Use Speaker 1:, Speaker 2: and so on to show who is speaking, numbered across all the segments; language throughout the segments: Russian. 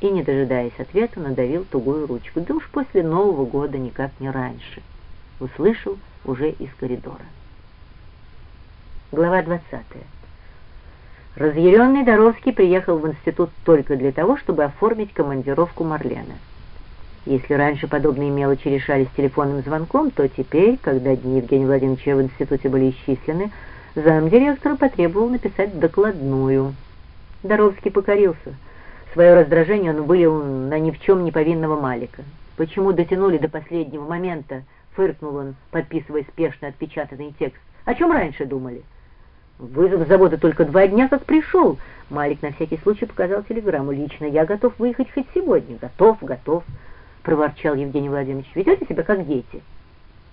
Speaker 1: и, не дожидаясь ответа, надавил тугую ручку. Да уж после Нового года никак не раньше. Услышал уже из коридора. Глава 20. Разъяренный Доровский приехал в институт только для того, чтобы оформить командировку Марлена. Если раньше подобные мелочи решались телефонным звонком, то теперь, когда дни Евгения Владимировича в институте были исчислены, замдиректора потребовал написать докладную. Доровский покорился. Свое раздражение он вылил на ни в чем не повинного Малика. «Почему дотянули до последнего момента?» — фыркнул он, подписывая спешно отпечатанный текст. «О чем раньше думали?» «Вызов с завода только два дня как пришел». Малик на всякий случай показал телеграмму. «Лично я готов выехать хоть сегодня». «Готов, готов» проворчал Евгений Владимирович. «Ведете себя как дети.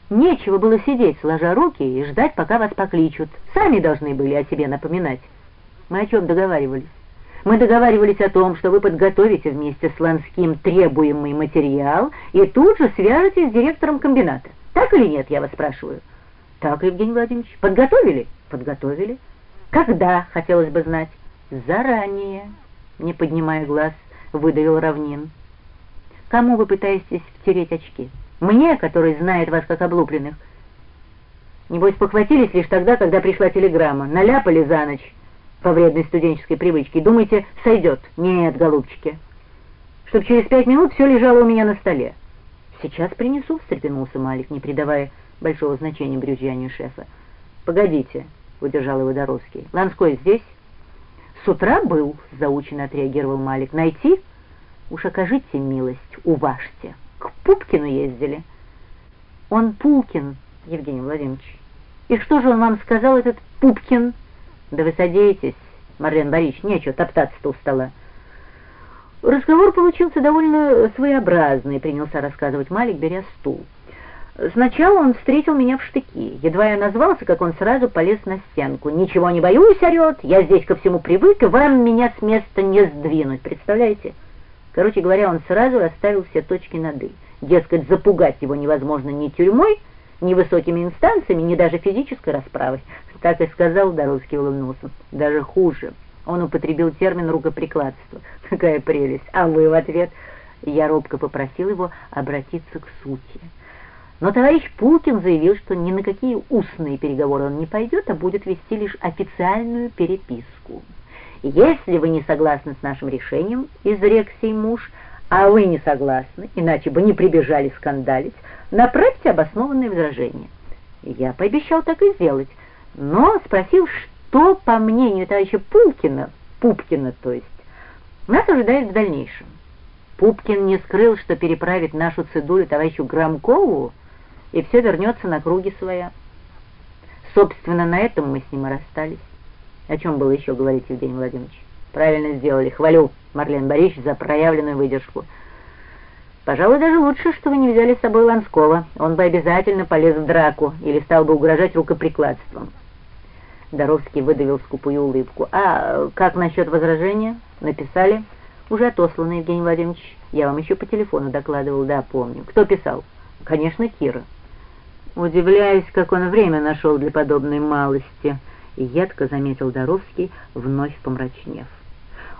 Speaker 1: Нечего было сидеть, сложа руки, и ждать, пока вас покличут. Сами должны были о себе напоминать. Мы о чем договаривались? Мы договаривались о том, что вы подготовите вместе с Ланским требуемый материал и тут же свяжетесь с директором комбината. Так или нет, я вас спрашиваю?» «Так, Евгений Владимирович. Подготовили?» «Подготовили. Когда, хотелось бы знать?» «Заранее», не поднимая глаз, выдавил Равнин. Кому вы пытаетесь втереть очки? Мне, который знает вас как облупленных. Небось, похватились лишь тогда, когда пришла телеграмма. Наляпали за ночь по вредной студенческой привычке. Думаете, сойдет? Нет, голубчики. Чтоб через пять минут все лежало у меня на столе. Сейчас принесу, встрепенулся Малик, не придавая большого значения брюзжанию шефа. Погодите, удержал его Доровский. Ланской здесь? С утра был, заученно отреагировал Малик. Найти? Уж окажите милость, уважьте. К Пупкину ездили. Он Пулкин, Евгений Владимирович. И что же он вам сказал, этот Пупкин? Да вы садитесь, Марлен Борисович, нечего топтаться-то у стола. Разговор получился довольно своеобразный, принялся рассказывать Малик, беря стул. Сначала он встретил меня в штыки. Едва я назвался, как он сразу полез на стенку. «Ничего не боюсь», — орет, — «я здесь ко всему привык, и вам меня с места не сдвинуть». Представляете? Короче говоря, он сразу расставил все точки над «и». Дескать, запугать его невозможно ни тюрьмой, ни высокими инстанциями, ни даже физической расправой. Так и сказал Доровский улыбнулся. Даже хуже. Он употребил термин «рукоприкладство». Какая прелесть! А вы в ответ? Я робко попросил его обратиться к сути. Но товарищ Пулкин заявил, что ни на какие устные переговоры он не пойдет, а будет вести лишь официальную переписку. Если вы не согласны с нашим решением, изрек сей муж, а вы не согласны, иначе бы не прибежали скандалить, направьте обоснованные возражения. Я пообещал так и сделать, но спросил, что, по мнению товарища Пулкина, Пупкина, то есть, нас ожидает в дальнейшем. Пупкин не скрыл, что переправит нашу цедулю товарищу Громкову, и все вернется на круги своя. Собственно, на этом мы с ним и расстались. О чем было еще говорить, Евгений Владимирович? Правильно сделали. Хвалю, Марлен Борисович, за проявленную выдержку. Пожалуй, даже лучше, что вы не взяли с собой Ланского. Он бы обязательно полез в драку или стал бы угрожать рукоприкладством. Доровский выдавил скупую улыбку. «А как насчет возражения? Написали?» «Уже отослано, Евгений Владимирович. Я вам еще по телефону докладывал, да, помню. Кто писал?» «Конечно, Кира». Удивляюсь, как он время нашел для подобной малости и едко заметил Доровский, вновь помрачнев.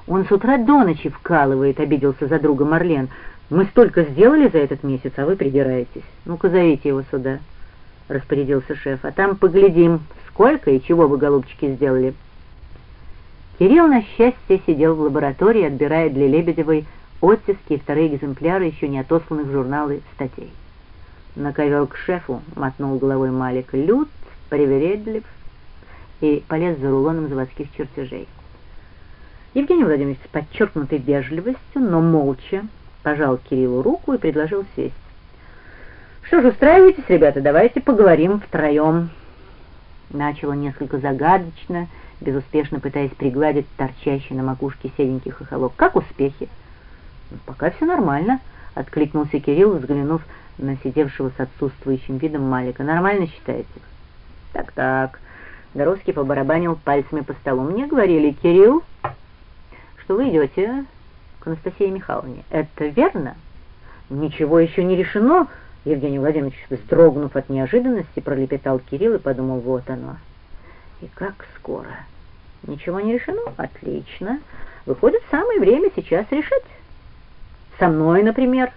Speaker 1: «Он с утра до ночи вкалывает», — обиделся за друга Марлен. «Мы столько сделали за этот месяц, а вы придираетесь. Ну-ка, зовите его сюда», — распорядился шеф. «А там поглядим, сколько и чего вы, голубчики, сделали». Кирилл, на счастье, сидел в лаборатории, отбирая для Лебедевой оттиски и вторые экземпляры еще не отосланных в журналы статей. На ковер к шефу мотнул головой Малик. Лют, привередлив, и полез за рулоном заводских чертежей. Евгений Владимирович с подчеркнутой вежливостью, но молча пожал Кириллу руку и предложил сесть. «Что ж, устраивайтесь, ребята, давайте поговорим втроем». Начало несколько загадочно, безуспешно пытаясь пригладить торчащий на макушке седенький хохолок. «Как успехи?» «Ну, «Пока все нормально», — откликнулся Кирилл, взглянув на сидевшего с отсутствующим видом Малика. «Нормально считаете?» «Так-так», Доровский побарабанил пальцами по столу. «Мне говорили, Кирилл, что вы идете к Анастасии Михайловне. Это верно?» «Ничего еще не решено», — Евгений Владимирович, вздрогнув от неожиданности, пролепетал Кирилл и подумал, вот оно. «И как скоро?» «Ничего не решено? Отлично. Выходит, самое время сейчас решать». Со мной, например.